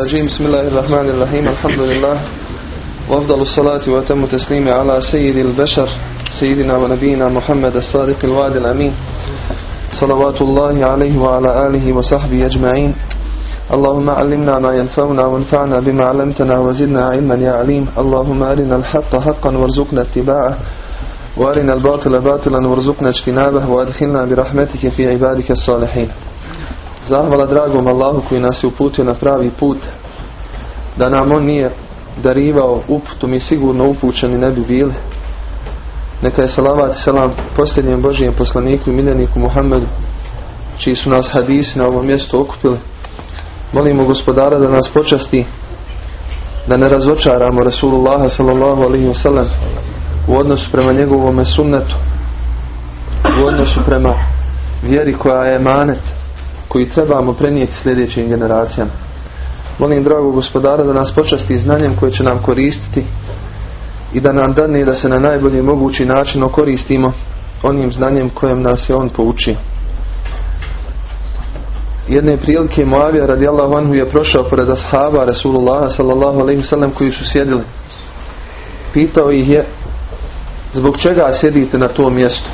الرجيم بسم الله الرحمن الرحيم. الحمد لله. وأفضل الصلاة وأتم التسليم على سيد البشر سيدنا ونبينا محمد الصادق الوعد الأمين. صلوات الله عليه وعلى آله وصحبه أجمعين. اللهم علمنا ما ينفعنا وانفعنا بما علمتنا وزدنا علما يا عليم. اللهم أرنا الحق حقا وارزقنا اتباعه وأرنا الباطل باطلا وارزقنا اجتنابه وأدخلنا برحمتك في عبادك الصالحين. Zahvala dragom Allahu koji nas je uputio na pravi put. Da nam on nije darivao uputu, mi sigurno upućeni ne bi bili. Neka je salavat i salam posljednjem Božijem poslaniku i miljeniku Muhammedu, čiji su nas hadisi na ovom mjestu okupili. Molimo gospodara da nas počasti, da ne razočaramo Rasulullaha sallallahu alaihi wasallam u odnosu prema njegovome sunnetu, u odnosu prema vjeri koja je manet, koji trebamo prenijeti sljedećim generacijama. Molim dragog gospodara da nas počasti znanjem koje će nam koristiti i da nam dane da se na najbolji mogući način okoristimo onim znanjem kojem nas je on poučio. Jedne prilike Muavija radijallahu anhu je prošao pored ashaba Rasulullah sallallahu alaihi sallam koji su sjedili. Pitao ih je zbog čega sjedite na tom mjestu.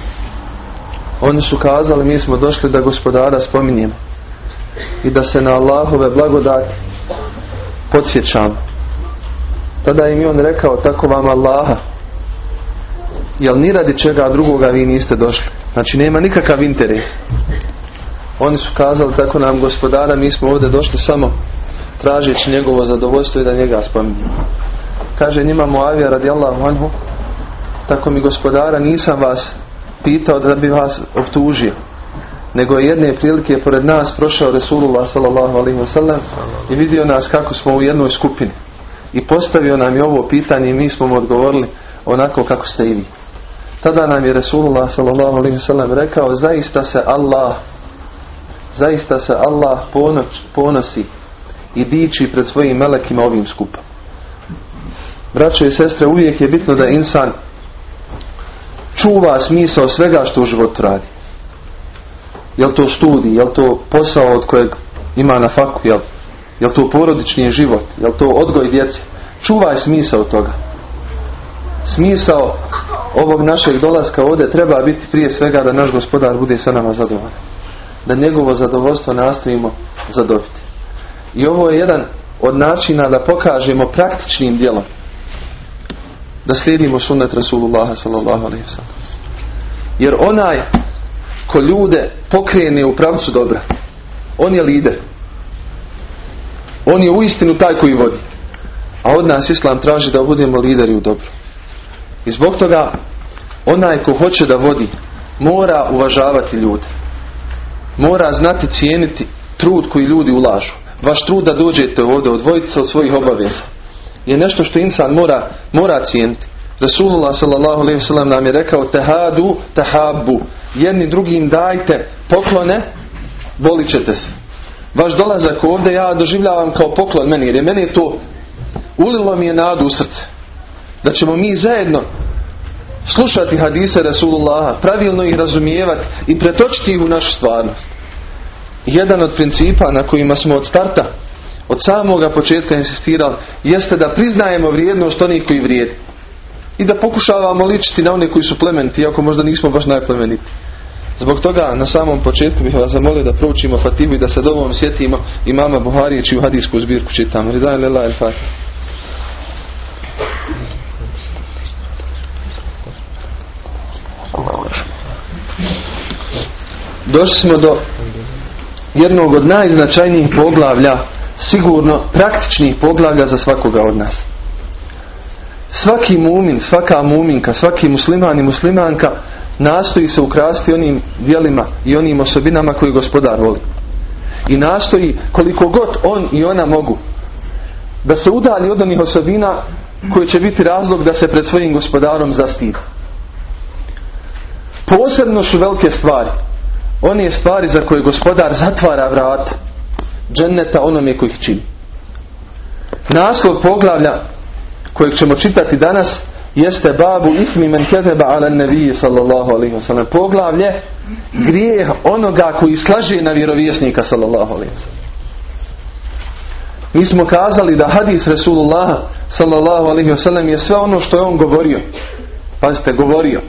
Oni su kazali mi smo došli da gospodara spominjemo i da se na Allahove blagodati podsjećamo. Tada im je on rekao tako vam Allaha jel ni radi čega drugoga vi niste došli. Znači nema nikakav interes. Oni su kazali tako nam gospodara mi smo ovdje došli samo tražeći njegovo zadovoljstvo i da njega spominjemo. Kaže njima Muavija radijallahu anhu tako mi gospodara nisam vas pitao da bi vas optužio nego je jedne prilike pored nas prošao Resulullah sallallahu alaihi wasallam i vidio nas kako smo u jednoj skupini. I postavio nam je ovo pitanje i mi smo mu odgovorili onako kako ste i vi. Tada nam je Resulullah sallallahu alaihi wasallam rekao zaista se Allah zaista se Allah ponoć, ponosi i diči pred svojim melekima ovim skupom. Braćo i sestre uvijek je bitno da insan čuva smisao svega što u životu radi. Jel to studij, jel to posao od kojeg ima na faku, jel, jel to porodični život, jel to odgoj djece. Čuvaj smisao toga. Smisao ovog našeg dolaska ovdje treba biti prije svega da naš gospodar bude sa nama zadovoljan. Da njegovo zadovoljstvo nastojimo zadobiti. I ovo je jedan od načina da pokažemo praktičnim djelom da slijedimo sunnet Rasulullaha sallallahu alaihi Jer onaj ko ljude pokrene u pravcu dobra, on je lider. On je uistinu taj koji vodi. A od nas Islam traži da budemo lideri u dobru. I zbog toga onaj ko hoće da vodi mora uvažavati ljude. Mora znati cijeniti trud koji ljudi ulažu. Vaš trud da dođete ovdje, odvojiti se od svojih obaveza je nešto što insan mora, mora cijeniti. Rasulullah wasallam nam je rekao tehadu tehabu. Jedni drugim dajte poklone, volit ćete se. Vaš dolazak ovdje ja doživljavam kao poklon meni, jer je meni to ulilo mi je nadu u srce. Da ćemo mi zajedno slušati hadise Rasulullaha, pravilno ih razumijevati i pretočiti ih u našu stvarnost. Jedan od principa na kojima smo od starta od samoga početka insistirali jeste da priznajemo vrijednost onih koji vrijedi. I da pokušavamo ličiti na one koji su plemeniti, iako možda nismo baš najplemeniti. Zbog toga na samom početku bih vas zamolio da proučimo Fativu i da se dovoljno sjetimo imama Buharije čiju hadijsku zbirku čitamo. Ridan lila il fatih. Došli smo do jednog od najznačajnijih poglavlja sigurno praktičnih poglavlja za svakoga od nas. Svaki mumin, svaka muminka, svaki musliman i muslimanka nastoji se ukrasti onim dijelima i onim osobinama koje gospodar voli. I nastoji koliko god on i ona mogu da se udalji od onih osobina koje će biti razlog da se pred svojim gospodarom zastida. Posebno su velike stvari. One stvari za koje gospodar zatvara vrata dženneta onome koji ih čini. Naslov poglavlja kojeg ćemo čitati danas jeste babu ismi men kezeba ala nebiji sallallahu alaihi wasallam. Poglavlje grijeh onoga koji slaže na vjerovjesnika sallallahu alaihi wasallam. Mi smo kazali da hadis Resulullah sallallahu alaihi wasallam je sve ono što je on govorio. Pazite, govorio.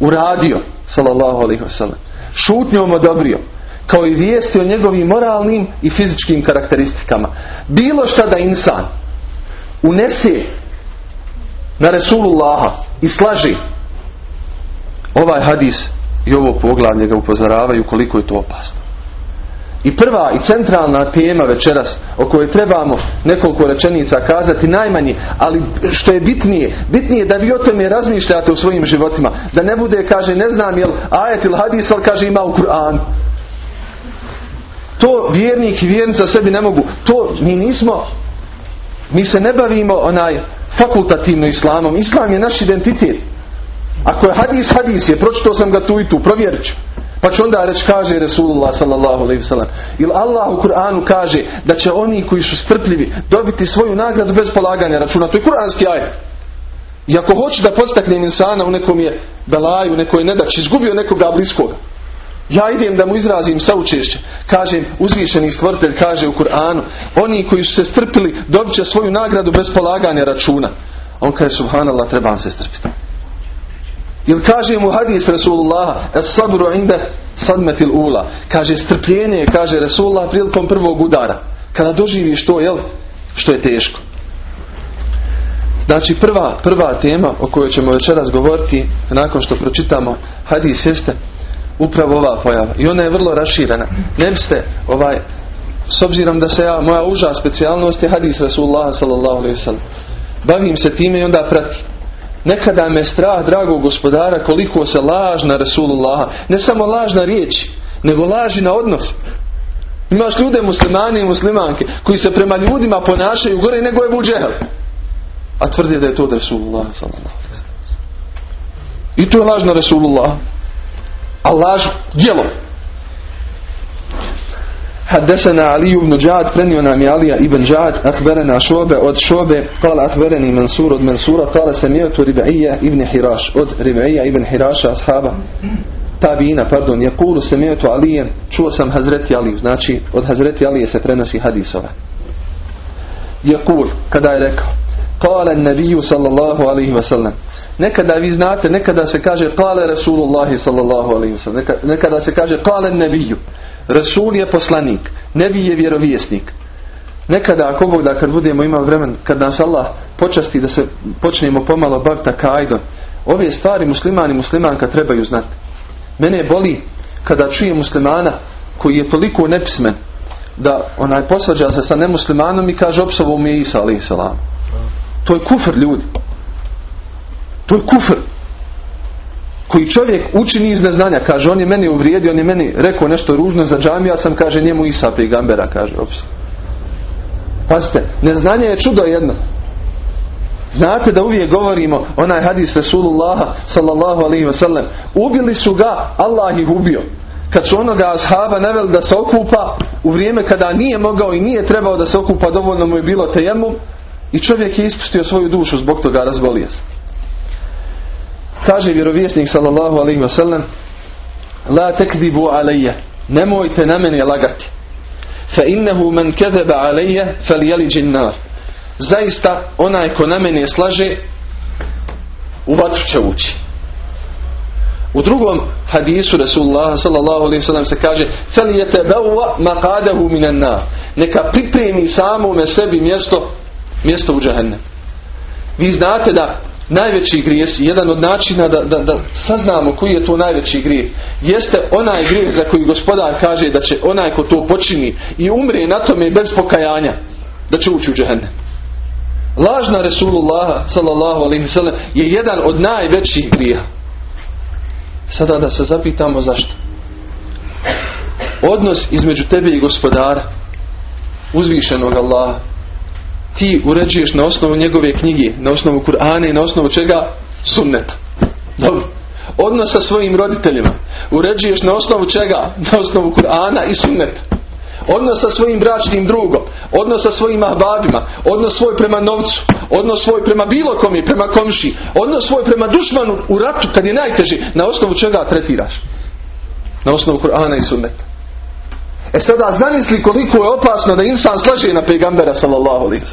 Uradio sallallahu alaihi wasallam. Šutnjom odobrio. Kao i vijesti o njegovim moralnim i fizičkim karakteristikama. Bilo šta da insan unese na Resulullaha i slaži ovaj hadis i ovo poglavlje ga upozoravaju koliko je to opasno. I prva i centralna tema večeras o kojoj trebamo nekoliko rečenica kazati najmanje, ali što je bitnije, bitnije da vi o tome razmišljate u svojim životima. Da ne bude, kaže, ne znam jel ajet ili hadis, ali kaže ima u Kur'anu. To vjernik i vjernica sebi ne mogu. To mi nismo, mi se ne bavimo onaj fakultativno islamom. Islam je naš identitet. Ako je hadis, hadis je. Pročitao sam ga tu i tu. Provjerit ću. Pa će onda reći kaže Resulullah sallallahu alaihi wasallam. Ili Allah u Kur'anu kaže da će oni koji su strpljivi dobiti svoju nagradu bez polaganja računa. To je kuranski ajet. I ako hoće da postaknem insana u nekom je belaju, nekoj nedaći, izgubio nekoga bliskoga. Ja idem da mu izrazim saučešće. Kažem, uzvišeni stvoritelj kaže u Kur'anu, oni koji su se strpili dobit će svoju nagradu bez polaganja računa. On kaže, subhanallah, trebam se strpiti. Ili kaže mu hadis Rasulullah, es sabru inda sadmetil ula. Kaže, strpljenje, kaže Rasulullah prilikom prvog udara. Kada doživiš to, jel, što je teško. Znači, prva, prva tema o kojoj ćemo večeras govoriti, nakon što pročitamo hadis, jeste upravo ova pojava. I ona je vrlo raširena. Ne biste, ovaj, s obzirom da se ja, moja uža specijalnost je hadis Rasulullah sallallahu alaihi sallam. Bavim se time i onda pratim. Nekada me strah dragog gospodara koliko se laž na Rasulullah. Ne samo laž na riječi, nego laži na odnos. Imaš ljude muslimani i muslimanke koji se prema ljudima ponašaju gore nego je buđehel. A tvrdi da je to Rasulullah sallallahu I to je laž na Rasulullah A laž djelo. حدثنا علي بن جعد prenio nam je Alija ibn Jad أخبرنا šobe od šobe قال أخبرني منصور od Mansura قال سمعت ربعية ibn Hiraš od Rib'ija ibn Hiraša ashaba tabina, pardon, jakulu samijetu alijen, čuo sam Hazreti Aliju, znači od Hazreti Alije se prenosi hadisova. Jakul, kada je rekao, kale nabiju sallallahu alaihi wa sallam, nekada vi znate, nekada se kaže kale Rasulullahi sallallahu alaihi nekada se kaže kale nabiju, Rasul je poslanik, nebi je vjerovjesnik. Nekada, ako Bog da kad budemo imali vremen, kad nas Allah počasti da se počnemo pomalo baviti kajdom, ove stvari muslimani i muslimanka trebaju znati. Mene boli kada čujem muslimana koji je toliko nepismen da onaj posvađa se sa nemuslimanom i kaže opsovo mi je Isa salam. To je kufr ljudi. To je kufr. Koji čovjek učini iz neznanja. Kaže on je meni uvrijedio, on je meni rekao nešto ružno za džamiju, ja sam kaže njemu Isa pegambera. Kaže opsovo. Pazite, neznanje je čudo jedno. Znate da uvijek govorimo onaj hadis Rasulullaha sallallahu alaihi wa sallam. Ubili su ga, Allah ih ubio. Kad su onoga ashaba naveli da se okupa u vrijeme kada nije mogao i nije trebao da se okupa, dovoljno mu je bilo tejemum i čovjek je ispustio svoju dušu zbog toga razbolio. Kaže vjerovjesnik sallallahu alejhi ve sellem La takzibu alayya Nemojte na mene lagati Fa innehu men alayya falyalij an-nar Zaista onaj ko na mene slaže U vatru će ući u drugom hadisu Rasulullah sallallahu alejhi ve sellem se kaže: "Fel yatabawwa maqadahu minan nar." Neka pripremi samome sebi mjesto mjesto u džehennem. Vi znate da najveći grijeh, jedan od načina da, da, da saznamo koji je to najveći grijeh, jeste onaj grijeh za koji gospodar kaže da će onaj ko to počini i umre na tome bez pokajanja, da će ući u džahennem. Lažna Resulullah sallallahu alaihi sallam je jedan od najvećih grija. Sada da se zapitamo zašto. Odnos između tebe i gospodara uzvišenog Allaha ti uređuješ na osnovu njegove knjige, na osnovu Kur'ana i na osnovu čega? Sunneta. Dobro. Odnos sa svojim roditeljima uređuješ na osnovu čega? Na osnovu Kur'ana i Sunneta odnos sa svojim bračnim drugom, odnos sa svojim ahbabima, odnos svoj prema novcu, odnos svoj prema bilo komi, prema komši, odnos svoj prema dušmanu u ratu kad je najteži, na osnovu čega tretiraš? Na osnovu Kur'ana i sunneta. E sada zamisli koliko je opasno da insan slaže na pejgambera sallallahu alaihi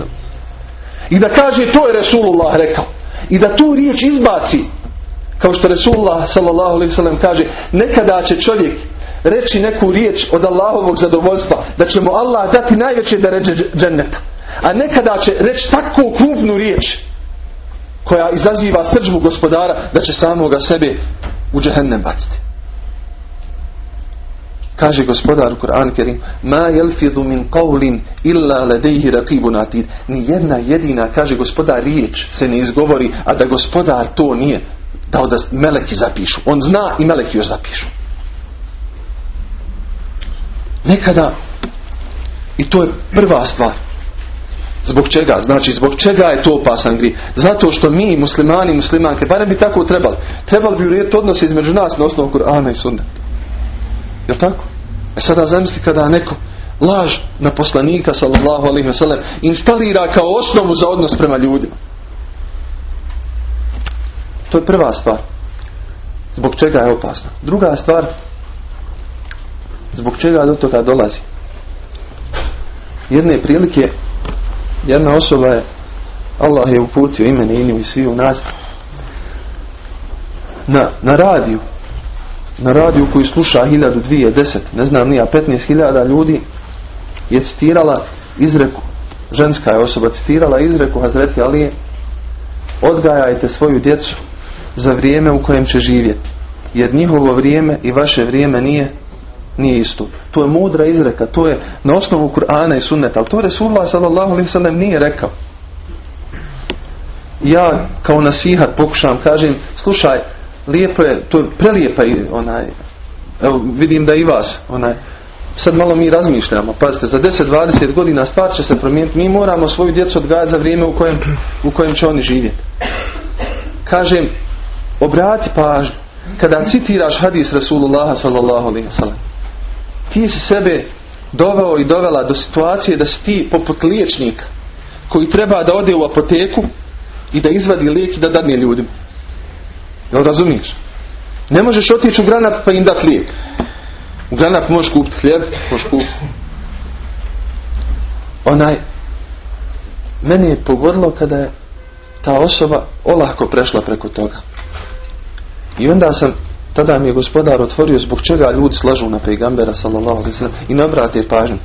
I da kaže to je Resulullah rekao. I da tu riječ izbaci. Kao što Resulullah sallallahu alaihi kaže nekada će čovjek reći neku riječ od Allahovog zadovoljstva da će mu Allah dati najveće da ređe dženneta. A nekada će reći tako krupnu riječ koja izaziva srđbu gospodara da će samoga sebe u džehennem baciti. Kaže gospodar u Kur'an Kerim Ma jelfidu min qavlin illa ladejhi rakibun atid. Ni jedna jedina, kaže gospodar, riječ se ne izgovori, a da gospodar to nije dao da meleki zapišu. On zna i meleki još zapišu. Nekada i to je prva stvar. Zbog čega? Znači, zbog čega je to opasan gri? Zato što mi, muslimani i muslimanke, barem bi tako trebali. Trebali bi urijeti odnos između nas na osnovu Kur'ana i Sunna. Jel tako? E sada zamisli kada neko laž na poslanika sallallahu alaihi wasallam instalira kao osnovu za odnos prema ljudima. To je prva stvar. Zbog čega je opasno. Druga stvar, zbog čega do toga dolazi. Jedne prilike jedna osoba je Allah je uputio imene i i svi u nas na, na radiju na radiju koji sluša hiljadu, dvije, deset, ne znam nija, petnaest hiljada ljudi je citirala izreku, ženska je osoba citirala izreku Hazreti Alije odgajajte svoju djecu za vrijeme u kojem će živjeti. Jer njihovo vrijeme i vaše vrijeme nije nije isto. To je mudra izreka, to je na osnovu Kur'ana i sunneta, ali to Resulullah sallallahu alaihi sallam nije rekao. Ja kao nasihat pokušam, kažem, slušaj, lijepo je, to je prelijepa onaj, evo vidim da i vas, onaj, sad malo mi razmišljamo, pazite, za 10-20 godina stvar će se promijeniti, mi moramo svoju djecu odgajati za vrijeme u kojem, u kojem će oni živjeti. Kažem, obrati pažnju, kada citiraš hadis Rasulullah sallallahu alaihi sallam, ti si sebe doveo i dovela do situacije da si ti poput liječnika koji treba da ode u apoteku i da izvadi lijek i da dadne ljudima. Jel razumiješ? Ne možeš otići u granat pa im dati lijek. U granat možeš kupiti hljeb, možeš kupiti. Onaj, meni je pogodilo kada je ta osoba olahko prešla preko toga. I onda sam, tada mi je gospodar otvorio zbog čega ljudi slažu na pejgambera sallallahu alaihi i ne obrate pažnju.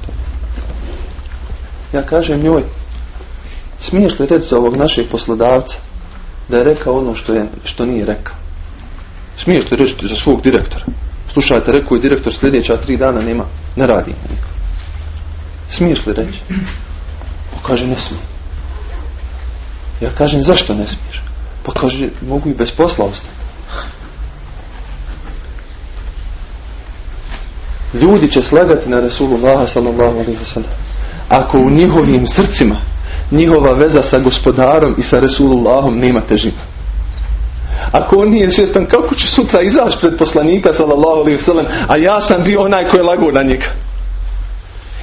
Ja kažem njoj, smiješ li reći za ovog našeg poslodavca da je rekao ono što, je, što nije rekao. Smiješ li reći za svog direktora? Slušajte, rekao je direktor sljedeća tri dana nema, ne radi. Smiješ li reći? Pa kaže ne smije. Ja kažem zašto ne smiješ? Pa kaže mogu i bez posla ostati. Ljudi će slagati na Rasulullah sallallahu alaihi Ako u njihovim srcima njihova veza sa gospodarom i sa Resulullahom nema težinu. Ako on nije svjestan kako će sutra izaći pred poslanika sallallahu alaihi wasallam, a ja sam bio onaj koji je lago na njega.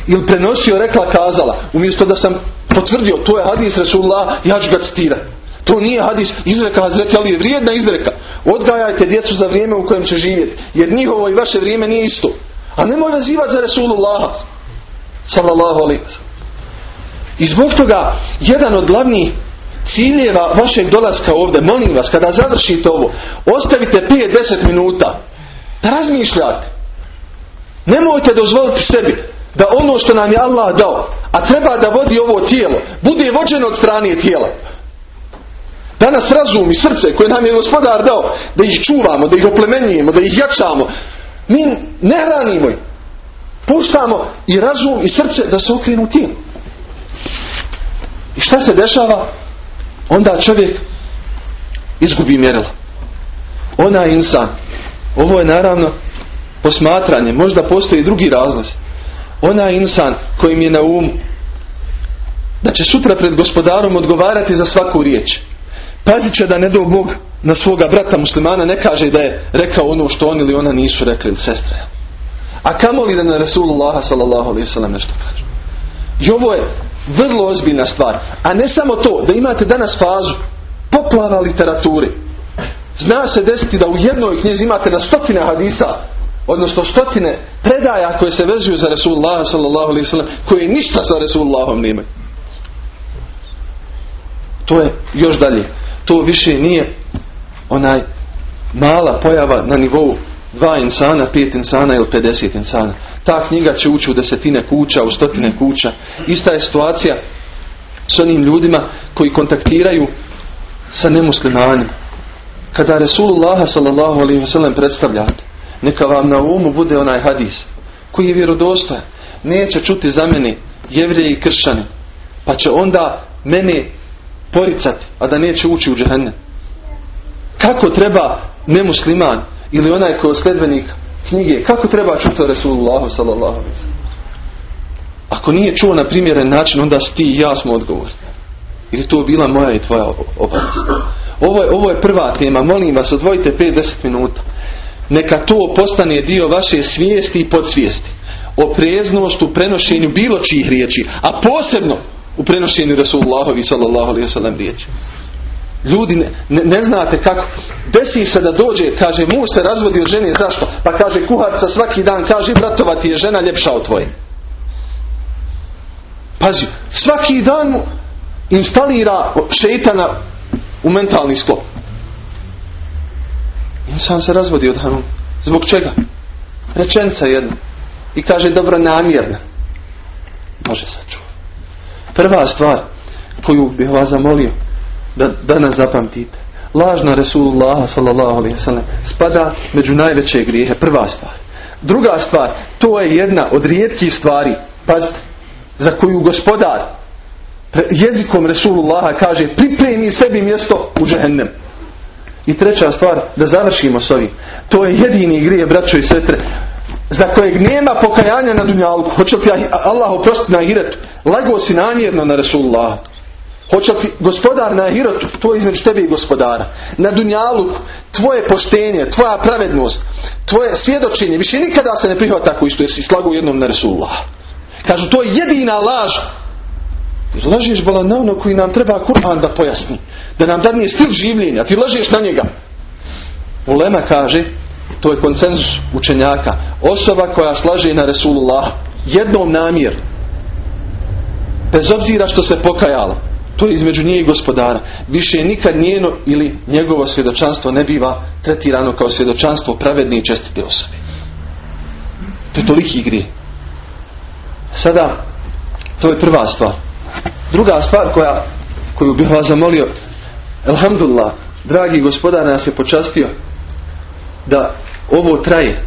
Ili prenosio, rekla, kazala, umjesto da sam potvrdio, to je hadis Resulullah, ja ću ga citirati. To nije hadis izreka Hazreti ali je vrijedna izreka. Odgajajte djecu za vrijeme u kojem će živjeti. Jer njihovo i vaše vrijeme nije isto. A nemoj vezivati za Resulullah. Sallallahu alaihi i zbog toga jedan od glavnih ciljeva vašeg dolaska ovdje, molim vas, kada završite ovo, ostavite 5-10 minuta da razmišljate. Nemojte dozvoliti sebi da ono što nam je Allah dao, a treba da vodi ovo tijelo, bude vođeno od strane tijela. Danas razum i srce koje nam je gospodar dao, da ih čuvamo, da ih oplemenjujemo, da ih jačamo, mi ne hranimo ih. Puštamo i razum i srce da se okrenu tijelu. I šta se dešava? Onda čovjek izgubi mjerila. Ona insan. Ovo je naravno posmatranje. Možda postoji drugi razlog. Ona insan kojim je na um da će sutra pred gospodarom odgovarati za svaku riječ. Pazit će da ne do Bog na svoga brata muslimana ne kaže da je rekao ono što on ili ona nisu rekli ili sestre. A kamoli da na Rasulullah sallallahu alaihi sallam nešto kaže. I ovo je vrlo ozbiljna stvar. A ne samo to, da imate danas fazu poplava literature. Zna se desiti da u jednoj knjizi imate na stotine hadisa odnosno stotine predaja koje se vezuju za Resulullah sallallahu alaihi sallam, koje ništa sa Resulullahom nemaju. To je još dalje. To više nije onaj mala pojava na nivou dva insana, pet insana ili 50 insana. Ta knjiga će ući u desetine kuća, u stotine kuća. Ista je situacija s onim ljudima koji kontaktiraju sa nemuslimanima. Kada Resulullah sallallahu alaihi wasallam predstavljate, neka vam na umu bude onaj hadis koji je vjerodostojan. Neće čuti za mene jevrije i kršćani. Pa će onda mene poricati, a da neće ući u džehennem. Kako treba nemusliman ili onaj koji je knjige, kako treba čuti o Resulullahu sallallahu alaihi wasallam? Ako nije čuo na primjeren način, onda si ti i ja smo odgovorni. Je to bila moja i tvoja obaveza. Ovo je, ovo je prva tema. Molim vas, odvojite 5-10 minuta. Neka to postane dio vaše svijesti i podsvijesti. Opreznost u prenošenju bilo čijih riječi, a posebno u prenošenju Rasulullahovi sallallahu alaihi wasallam riječi. Ljudi ne, ne, znate kako. Desi se da dođe, kaže, muž se razvodi od žene, zašto? Pa kaže, kuharca svaki dan kaže, bratova ti je žena ljepša od tvoje. Pazi, svaki dan instalira šeitana u mentalni sklop. Insan se razvodi od Hanum. Zbog čega? Rečenca jedna. I kaže dobro namjerna. Može sačuva. Prva stvar koju bih vas zamolio da danas zapamtite. Lažna Resulullah sallallahu alaihi sallam spada među najveće grijehe. Prva stvar. Druga stvar, to je jedna od rijetkih stvari, pazite, za koju gospodar jezikom Resulullaha kaže pripremi sebi mjesto u džehennem. I treća stvar, da završimo s ovim. To je jedini grije, braćo i sestre, za kojeg nema pokajanja na dunjalku. Hoće li Allah oprostiti na ahiretu? Lago si namjerno na Resulullah. Hoće li gospodar na ahiretu? To je između tebe i gospodara. Na dunjalu tvoje poštenje, tvoja pravednost, tvoje svjedočenje, više nikada se ne prihvata tako isto jer si slago jednom na Resulullah. Kažu, to je jedina laž. Jer lažeš bola na ono koji nam treba Kur'an da pojasni. Da nam dadne stil življenja. Ti lažeš na njega. Ulema kaže, to je koncenzus učenjaka. Osoba koja slaže na Resulullah jednom namjer. Bez obzira što se pokajala. To je između nje i gospodara. Više nikad njeno ili njegovo svjedočanstvo ne biva tretirano kao svjedočanstvo pravedne i čestite osobe. To je toliki grije. Sada, to je prva stvar. Druga stvar koja, koju bih vas zamolio, Alhamdulillah, dragi gospodar nas je počastio da ovo traje.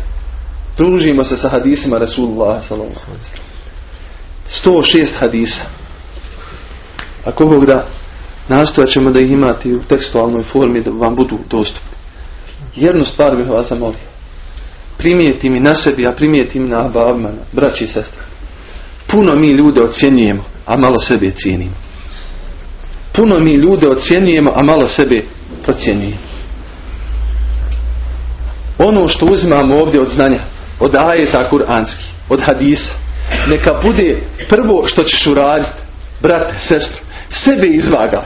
Družimo se sa hadisima Rasulullah sallallahu 106 hadisa. Ako Bog da nastojat ćemo da ih imati u tekstualnoj formi da vam budu dostupni. Jednu stvar bih vas zamolio. Primijeti mi na sebi, a primijeti mi na abavima, braći i sestre. Puno mi ljude ocjenjujemo, a malo sebe cijenimo. Puno mi ljude ocjenjujemo, a malo sebe procjenjujemo. Ono što uzimamo ovdje od znanja, od ajeta kuranski, od hadisa, neka bude prvo što ćeš uraditi, brate, sestru, sebe izvaga.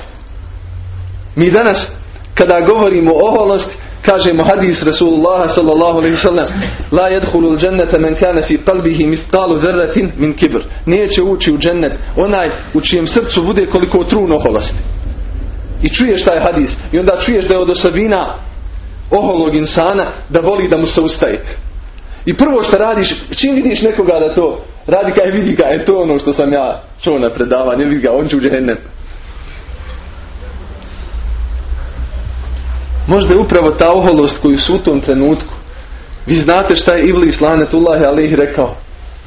Mi danas, kada govorimo o oholosti, kažemo hadis Rasulullah sallallahu alaihi sallam la yadkhulu al-jannata man kana fi qalbihi mithqalu dharratin min kibr. Neće ući u džennet onaj u čijem srcu bude koliko trun oholosti. I čuješ taj hadis. I onda čuješ da je od osobina oholog insana da voli da mu se ustaje. I prvo što radiš čim vidiš nekoga da to radi kaj vidi ga je to ono što sam ja čuo na predavanju vidi ga on će u džennet Možda je upravo ta oholost koju su u tom trenutku. Vi znate šta je Iblis lanetullahi alih rekao.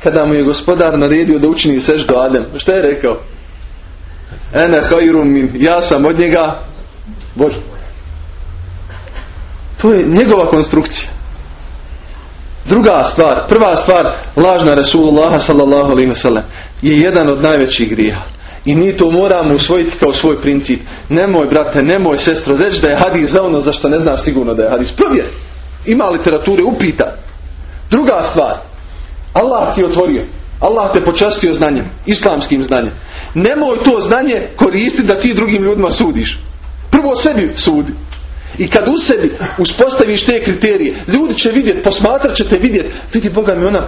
Kada mu je gospodar naredio da učini seždu Adem. Šta je rekao? Ene hajrum min. Ja sam od njega. Bože. To je njegova konstrukcija. Druga stvar, prva stvar, lažna Resulullah sallallahu alaihi je jedan od najvećih grija. I mi to moramo usvojiti kao svoj princip. Nemoj, brate, nemoj, sestro, reći da je hadis za ono za što ne znaš sigurno da je hadis. Provjeri. Ima literature, upita. Druga stvar. Allah ti je otvorio. Allah te počastio znanjem. Islamskim znanjem. Nemoj to znanje koristiti da ti drugim ljudima sudiš. Prvo sebi sudi. I kad u sebi uspostaviš te kriterije, ljudi će vidjeti, posmatrat ćete vidjeti, vidi Boga mi ona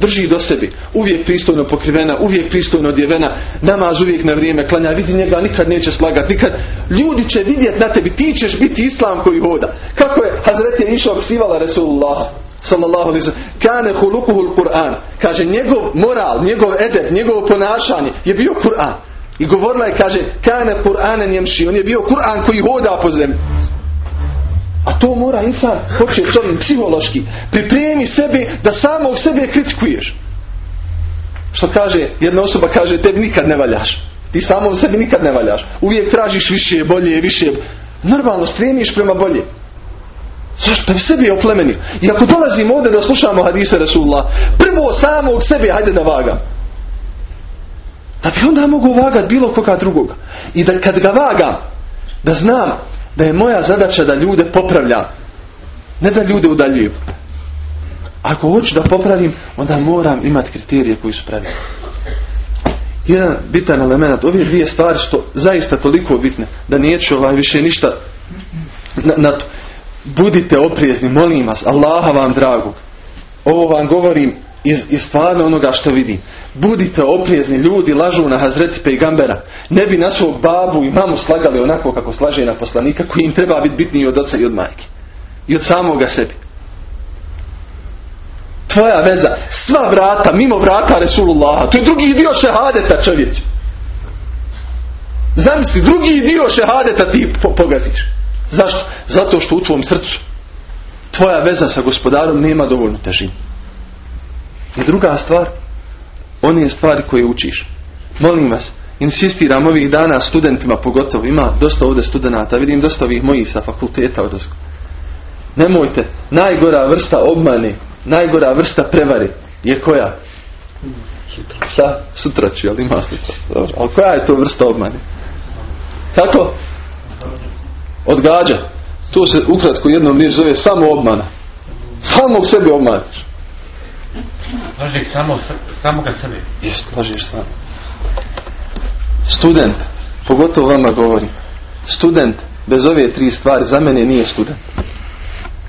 drži do sebi, uvijek pristojno pokrivena, uvijek pristojno odjevena, namaz uvijek na vrijeme klanja, vidi njega nikad neće slagati, nikad. Ljudi će vidjeti na tebi, ti ćeš biti islam koji hoda. Kako je Hazret je išao psivala Resulullah? sallallahu alaihi kane hulukuhul Kur'an kaže njegov moral, njegov edeb, njegovo ponašanje je bio Kur'an i govorila je kaže kane Kur'anen jemši on je bio Kur'an koji hoda po zemlji a to mora insan početi ovim psihološki. Pripremi sebe da samog sebe kritikuješ. Što kaže, jedna osoba kaže, tebi nikad ne valjaš. Ti samom sebi nikad ne valjaš. Uvijek tražiš više, bolje, više. Normalno stremiš prema bolje. Zašto? Da bi sebi oplemenio. I ako dolazimo ovdje da slušamo hadise Rasulullah, prvo samog sebe hajde da vagam. Da bi onda mogu vagati bilo koga drugoga. I da kad ga vagam, da znam da je moja zadaća da ljude popravljam. Ne da ljude udaljujem. Ako hoću da popravim, onda moram imati kriterije koji su pravi. Jedan bitan element, ove dvije stvari što zaista toliko bitne, da neću ovaj više ništa na, na. Budite oprezni, molim vas, Allaha vam dragu. Ovo vam govorim iz, iz stvarno onoga što vidim. Budite oprezni, ljudi lažu na Hazreti Pejgambera. Ne bi na svog babu i mamu slagali onako kako slaže na poslanika koji im treba biti bitniji od oca i od majke. I od samoga sebi. Tvoja veza, sva vrata, mimo vrata Resulullaha, to je drugi dio šehadeta čovječ. Zamisli, drugi dio šehadeta ti pogaziš. Zašto? Zato što u tvom srcu tvoja veza sa gospodarom nema dovoljnu težinu. I druga stvar, one stvari koje učiš. Molim vas, insistiram ovih dana studentima pogotovo, ima dosta ovdje studenata, vidim dosta ovih mojih sa fakulteta odnosno. Nemojte, najgora vrsta obmane, najgora vrsta prevare je koja? Šta? Sutra ću, ali ima sutra. Dobro. Ali koja je to vrsta obmane? Kako? Odgađa. To se ukratko jednom riječ zove samo obmana. Samog sebe obmaniš. Lažeš samo, samo ga sebe. Jest, lažeš samo. Student, pogotovo vama govorim, student bez ove tri stvari za mene nije student.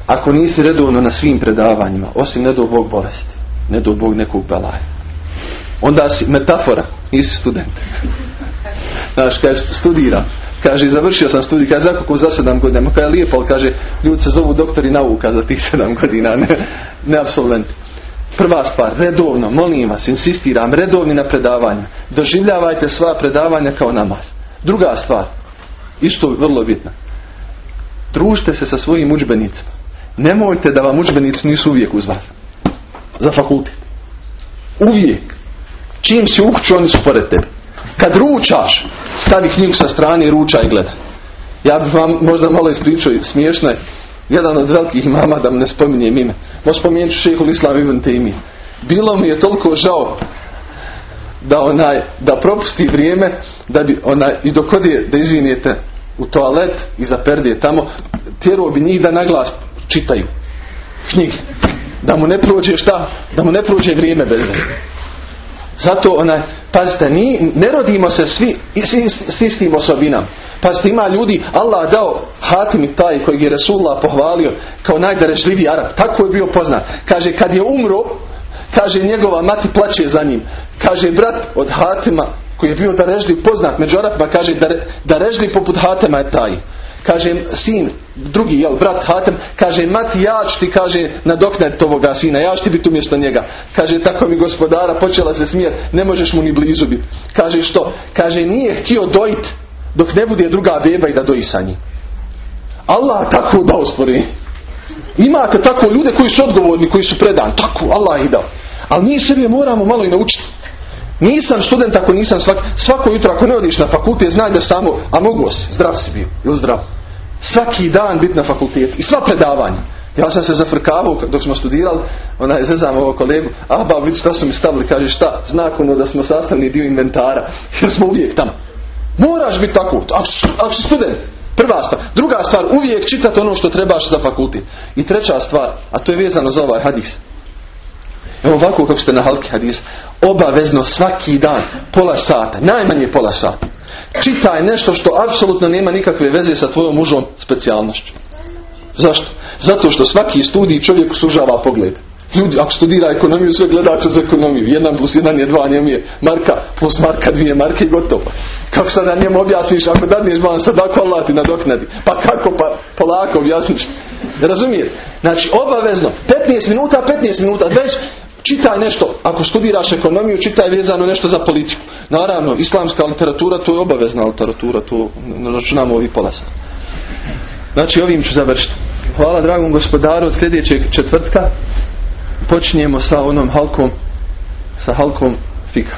Ako nisi redovno na svim predavanjima, osim ne do Bog bolesti, ne do Bog nekog belaja, onda si metafora, nisi student. Znaš, kaže, studiram. Kaže, završio sam studij, kaže, zakako za sedam godina. Kaže, lijepo, ali kaže, ljudi se zovu doktori nauka za tih sedam godina, ne, ne absolventi. Prva stvar, redovno, molim vas, insistiram, redovni na predavanja. Doživljavajte sva predavanja kao namaz. Druga stvar, isto vrlo bitna. Družite se sa svojim udžbenicima. Nemojte da vam udžbenici nisu uvijek uz vas. Za fakultet. Uvijek. Čim si ukuću, oni su pored tebe. Kad ručaš, stavi knjigu sa strane i ruča i gleda. Ja bih vam možda malo ispričao, smiješno je jedan od velikih imama da mu ne spominjem ime. Možda spominjem ću islam ibn imi. Bilo mi je toliko žao da onaj, da propusti vrijeme da bi onaj, i dok odje da izvinijete u toalet i zaperdije tamo, tjeruo bi njih da naglas čitaju knjige. Da mu ne prođe šta? Da mu ne prođe vrijeme bez Zato onaj, pazite, ni, ne rodimo se svi, s tim osobinama. Pazite, ima ljudi, Allah dao Hatim taj kojeg je Resulullah pohvalio kao najdarežljiviji Arab. Tako je bio poznat. Kaže, kad je umro, kaže, njegova mati plaće za njim. Kaže, brat od Hatima koji je bio darežljiv poznat među Arabima, kaže, darežljiv poput Hatima je taj. Kaže, sin, drugi, jel, brat Hatem, kaže, mati, ja ću ti, kaže, nadoknati ovoga sina, ja ću ti biti umjesto njega. Kaže, tako mi gospodara počela se smijeti, ne možeš mu ni blizu biti. Kaže, što? Kaže, nije htio dojiti dok ne bude druga beba i da doji sa njim. Allah tako dao stvorenje. Imate tako ljude koji su odgovorni, koji su predani. Tako, Allah ih dao. Ali mi sebi moramo malo i naučiti. Nisam student ako nisam svak, svako jutro ako ne odiš na fakultet znaj da samo, a mogu si, zdrav si bio, ili zdrav. Svaki dan biti na fakultetu i sva predavanja. Ja sam se zafrkavao dok smo studirali, onaj zezam ovo kolegu, a ba vidi šta su mi stavili, kaže šta, znak ono da smo sastavni dio inventara, jer smo uvijek tamo. Moraš biti tako, ako si student. Prva stvar. Druga stvar, uvijek čitati ono što trebaš za fakultet. I treća stvar, a to je vezano za ovaj hadis. Evo ovako kako ste na halki hadis. Obavezno svaki dan, pola sata, najmanje pola sata. Čitaj nešto što apsolutno nema nikakve veze sa tvojom mužom specijalnošću. Zašto? Zato što svaki studij čovjeku sužava pogled. Ljudi, ako studira ekonomiju, sve gleda kroz ekonomiju. Jedan plus jedan je dva, njemu je marka, plus marka, dvije marke i gotovo. Kako sada njemu objasniš, ako dadneš van sadako Allah ti nadoknadi. Pa kako, pa polako objasniš. Razumijete? Znači, obavezno, 15 minuta, 15 minuta, 20, čitaj nešto, ako studiraš ekonomiju, čitaj vezano nešto za politiku. Naravno, islamska literatura, to je obavezna literatura, to računamo ovi polasni. Znači, ovim ću završiti. Hvala dragom gospodaru, od sljedećeg četvrtka počinjemo sa onom halkom sa halkom fika.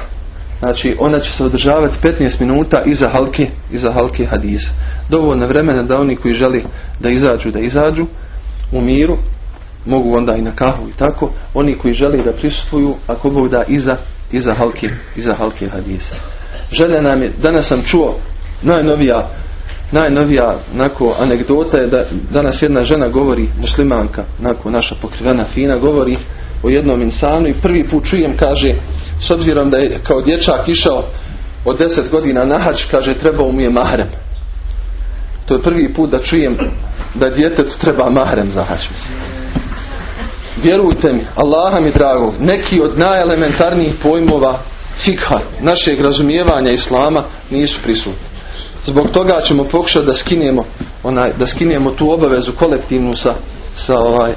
Znači ona će se održavati 15 minuta iza halke, iza halke hadisa. Dovoljno vremena da oni koji želi da izađu, da izađu u miru, mogu onda i na kahu i tako. Oni koji želi da prisustvuju, ako Bog da iza, iza halke, iza halke hadisa. Želja nam je, danas sam čuo najnovija najnovija nako, anegdota je da danas jedna žena govori, muslimanka, nako, naša pokrivena fina, govori o jednom insanu i prvi put čujem, kaže, s obzirom da je kao dječak išao od deset godina na hač, kaže, trebao mu je mahrem. To je prvi put da čujem da djetetu treba mahrem za hač. Vjerujte mi, Allaha mi drago, neki od najelementarnijih pojmova fikha, našeg razumijevanja Islama nisu prisutni. Zbog toga ćemo pokušati da skinemo onaj, da skinemo tu obavezu kolektivnu sa, sa ovaj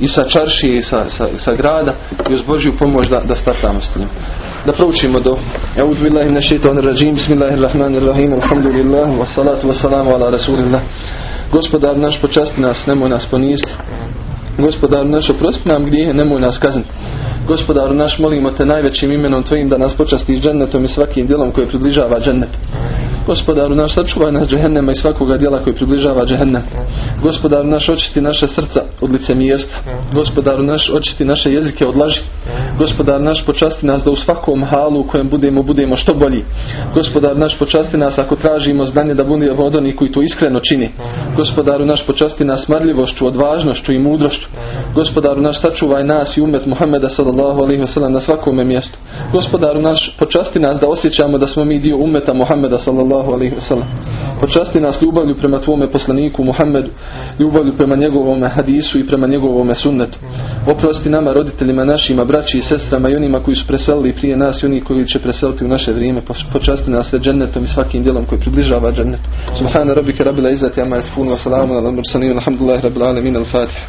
i sa čaršije i sa, sa, sa grada i uz Božju pomoć da, da startamo s njim. Da proučimo do Eud billahi min shaitanir rajim. Bismillahirrahmanirrahim. Alhamdulillah. Wa salatu wa salamu ala rasulillah. Gospodar naš počasti nas nemoj nas poniziti Gospodar naš oprosti nam grijehe nemoj nas kazniti Gospodaru naš molimo te najvećim imenom tvojim da nas počastiš džennetom i svakim djelom koje približava džennet. Gospodaru naš sačuvaj nas džehennema i svakoga djela koji približava džehennem. Gospodaru naš očisti naše srca od lice mjesta. Gospodaru naš očisti naše jezike od laži. Gospodar naš počasti nas da u svakom halu u kojem budemo, budemo što bolji. Gospodar naš počasti nas ako tražimo znanje da budemo od onih koji to iskreno čini. Gospodaru naš počasti nas marljivošću, odvažnošću i mudrošću. Gospodaru naš sačuvaj nas i umet Muhammeda sallallahu alaihi wasallam na svakome mjestu. Gospodaru naš počasti nas da osjećamo da smo mi dio umeta Muhammeda sallallahu alaihi wasallam. Počasti nas ljubavlju prema tvome poslaniku Muhammedu, ljubavlju prema njegovome hadisu i prema njegovome sunnetu. Oprosti nama, roditeljima našima, braći i sestrama i onima koji su preselili prije nas i oni koji će preseliti u naše vrijeme. Počasti nas sve džennetom i svakim djelom koji približava džennetu. Subhana rabbika rabbil izzati amma yasifun wa salamun ala al-mursalin alhamdulillahi rabbil alamin al-fatiha.